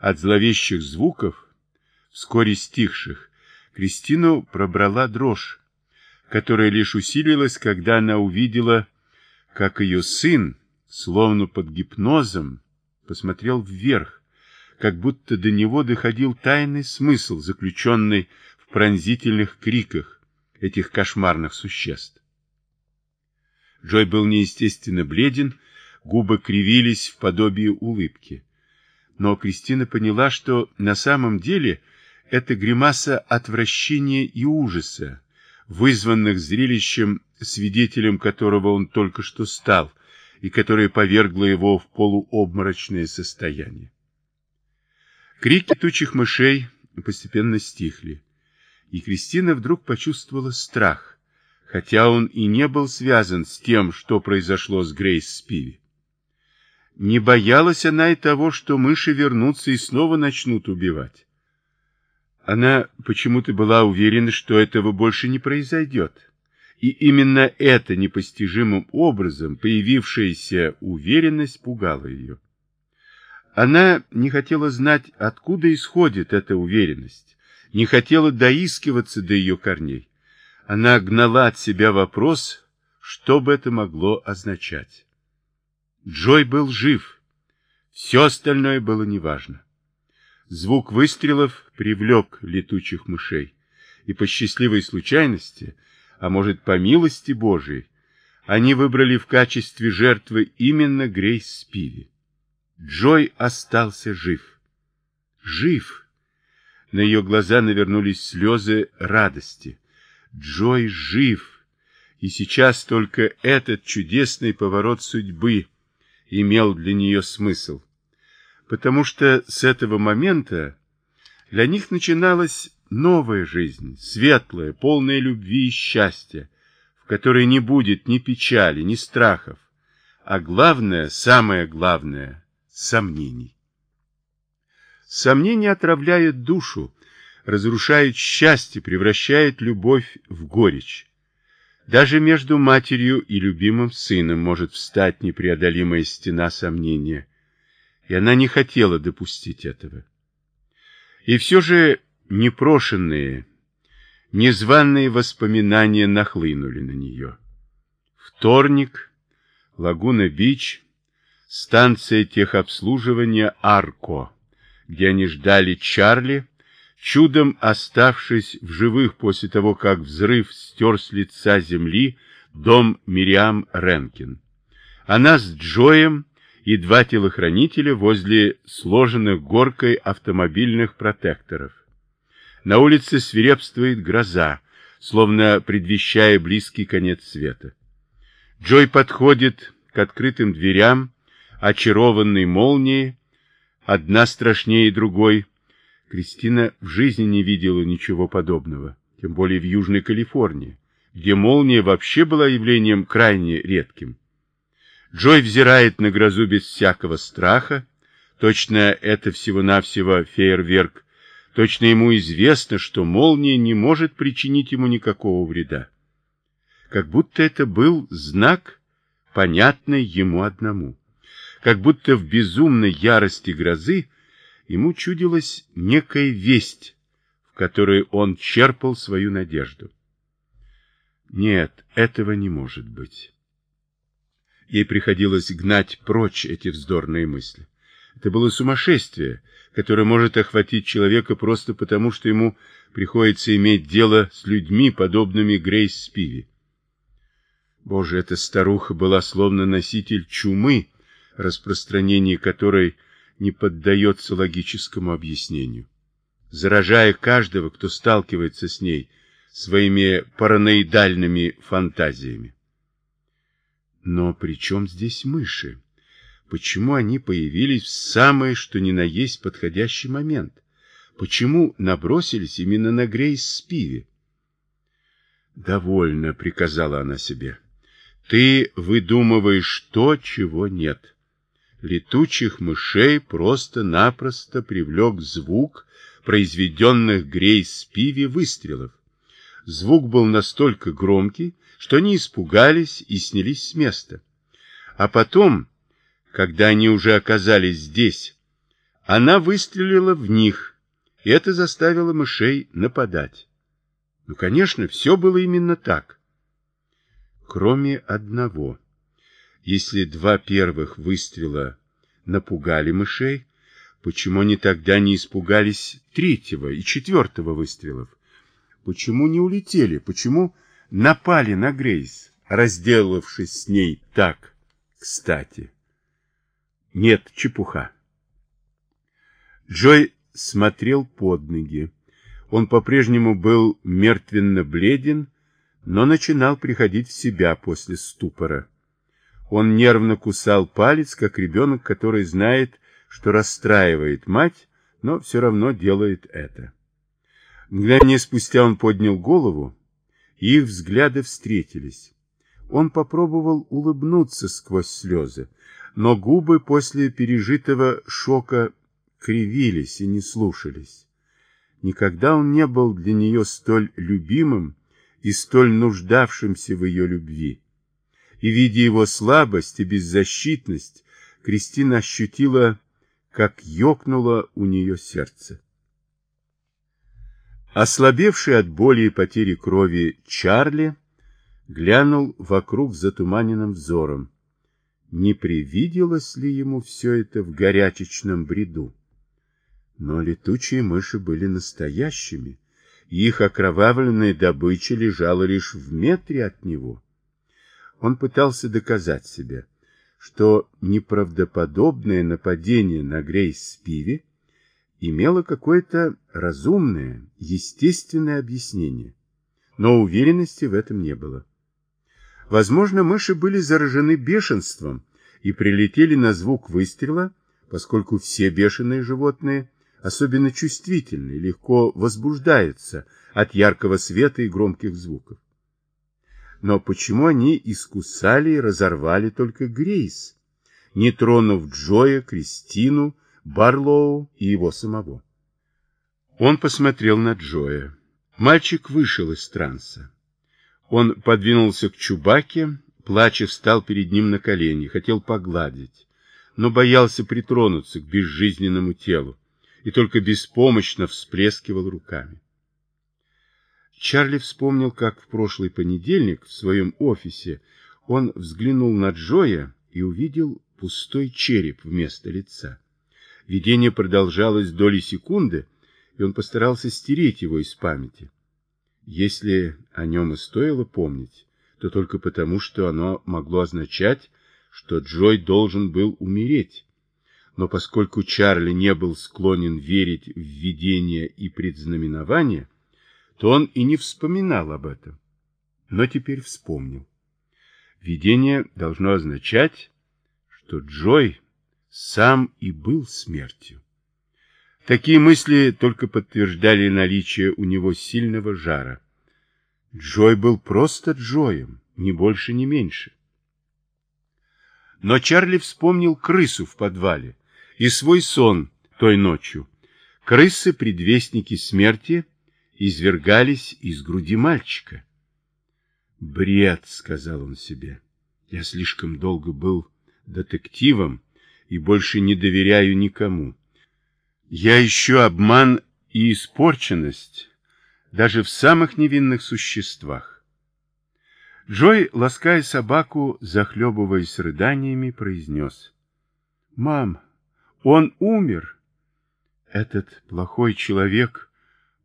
От зловещих звуков, вскоре стихших, Кристину пробрала дрожь, которая лишь усилилась, когда она увидела, как ее сын, словно под гипнозом, посмотрел вверх, как будто до него доходил тайный смысл, заключенный в пронзительных криках этих кошмарных существ. Джой был неестественно бледен, губы кривились в подобии улыбки. Но Кристина поняла, что на самом деле это гримаса отвращения и ужаса, вызванных зрелищем, свидетелем которого он только что стал, и которое повергло его в полуобморочное состояние. Крики тучих мышей постепенно стихли, и Кристина вдруг почувствовала страх, хотя он и не был связан с тем, что произошло с Грейс Спиви. Не боялась она и того, что мыши вернутся и снова начнут убивать. Она почему-то была уверена, что этого больше не произойдет. И именно эта непостижимым образом появившаяся уверенность пугала ее. Она не хотела знать, откуда исходит эта уверенность, не хотела доискиваться до ее корней. Она гнала от себя вопрос, что бы это могло означать. Джой был жив, все остальное было неважно. Звук выстрелов привлек летучих мышей, и по счастливой случайности, а может по милости Божией, они выбрали в качестве жертвы именно Грейс Спиви. Джой остался жив. Жив! На ее глаза навернулись слезы радости. Джой жив! И сейчас только этот чудесный поворот судьбы имел для нее смысл потому что с этого момента для них начиналась новая жизнь, светлая, полная любви и счастья, в которой не будет ни печали, ни страхов, а главное, самое главное – сомнений. Сомнения отравляют душу, разрушают счастье, превращают любовь в горечь. Даже между матерью и любимым сыном может встать непреодолимая стена сомнения, и она не хотела допустить этого. И все же непрошенные, незваные воспоминания нахлынули на нее. Вторник, Лагуна-Бич, станция техобслуживания Арко, где они ждали Чарли, чудом оставшись в живых после того, как взрыв стер с лица земли дом Мириам Ренкин. Она с Джоем и два телохранителя возле сложенных горкой автомобильных протекторов. На улице свирепствует гроза, словно предвещая близкий конец света. Джой подходит к открытым дверям, очарованной молнией, одна страшнее другой. Кристина в жизни не видела ничего подобного, тем более в Южной Калифорнии, где молния вообще была явлением крайне редким. Джой взирает на грозу без всякого страха. Точно это всего-навсего фейерверк. Точно ему известно, что молния не может причинить ему никакого вреда. Как будто это был знак, понятный ему одному. Как будто в безумной ярости грозы ему чудилась некая весть, в которой он черпал свою надежду. Нет, этого не может быть. Ей приходилось гнать прочь эти вздорные мысли. Это было сумасшествие, которое может охватить человека просто потому, что ему приходится иметь дело с людьми, подобными Грейс Спиви. Боже, эта старуха была словно носитель чумы, распространение которой не поддается логическому объяснению. Заражая каждого, кто сталкивается с ней, своими параноидальными фантазиями. Но при чем здесь мыши? Почему они появились в самый, что ни на есть, подходящий момент? Почему набросились именно на Грейс Спиви? «Довольно», — приказала она себе. «Ты выдумываешь то, чего нет». Летучих мышей просто-напросто привлек звук произведенных Грейс Спиви выстрелов. Звук был настолько громкий, что они испугались и снялись с места. А потом, когда они уже оказались здесь, Она выстрелила в них, и это заставило мышей нападать. Ну, конечно, все было именно так. Кроме одного. Если два первых выстрела напугали мышей, почему они тогда не испугались третьего и четвертого выстрелов? Почему не улетели? Почему напали на Грейс, разделавшись с ней так кстати? Нет, чепуха. Джой смотрел под ноги. Он по-прежнему был мертвенно бледен, но начинал приходить в себя после ступора. Он нервно кусал палец, как ребенок, который знает, что расстраивает мать, но все равно делает это. Мгновение спустя он поднял голову, и их взгляды встретились. Он попробовал улыбнуться сквозь слезы, но губы после пережитого шока кривились и не слушались. Никогда он не был для нее столь любимым и столь нуждавшимся в ее любви. И, видя его слабость и беззащитность, Кристина ощутила, как ёкнуло у нее сердце. Ослабевший от боли и потери крови Чарли глянул вокруг затуманенным взором. Не привиделось ли ему все это в горячечном бреду? Но летучие мыши были настоящими, их окровавленная добыча лежала лишь в метре от него. Он пытался доказать себе, что неправдоподобное нападение на Грейс Спиви имело какое-то разумное, естественное объяснение, но уверенности в этом не было. Возможно, мыши были заражены бешенством и прилетели на звук выстрела, поскольку все бешеные животные особенно чувствительны и легко возбуждаются от яркого света и громких звуков. Но почему они искусали и разорвали только Грейс, не тронув Джоя, Кристину, Барлоу и его самого. Он посмотрел на Джоя. Мальчик вышел из транса. Он подвинулся к Чубаке, плача встал перед ним на колени, хотел погладить, но боялся притронуться к безжизненному телу и только беспомощно всплескивал руками. Чарли вспомнил, как в прошлый понедельник в своем офисе он взглянул на Джоя и увидел пустой череп вместо лица. Видение продолжалось доли секунды, и он постарался стереть его из памяти. Если о нем и стоило помнить, то только потому, что оно могло означать, что Джой должен был умереть. Но поскольку Чарли не был склонен верить в видения и предзнаменования, то он и не вспоминал об этом. Но теперь вспомнил. Видение должно означать, что Джой сам и был смертью. Такие мысли только подтверждали наличие у него сильного жара. Джой был просто Джоем, ни больше, ни меньше. Но Чарли вспомнил крысу в подвале и свой сон той ночью. Крысы, предвестники смерти, извергались из груди мальчика. «Бред», — сказал он себе, — «я слишком долго был детективом, и больше не доверяю никому. Я ищу обман и испорченность даже в самых невинных существах. Джой, лаская собаку, захлебываясь рыданиями, произнес. «Мам, он умер. Этот плохой человек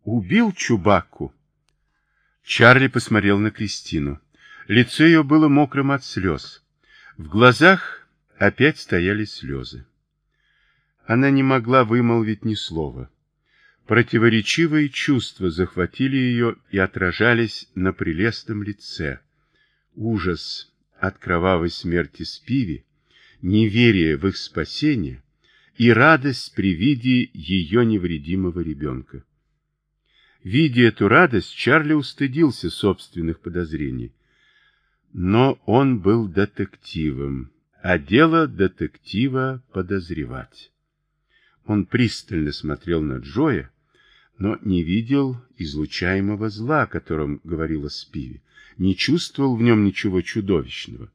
убил Чубаку». Чарли посмотрел на Кристину. Лицо ее было мокрым от слез. В глазах Опять стояли слезы. Она не могла вымолвить ни слова. Противоречивые чувства захватили ее и отражались на прелестном лице. Ужас от кровавой смерти Спиви, неверие в их спасение и радость при виде ее невредимого ребенка. Видя эту радость, Чарли устыдился собственных подозрений. Но он был детективом а дело детектива подозревать. Он пристально смотрел на Джоя, но не видел излучаемого зла, о котором говорила Спиви, не чувствовал в нем ничего чудовищного.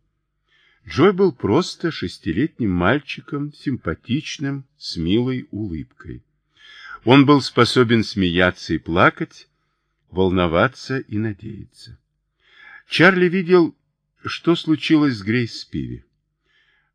Джой был просто шестилетним мальчиком, симпатичным, с милой улыбкой. Он был способен смеяться и плакать, волноваться и надеяться. Чарли видел, что случилось с Грейс Спиви.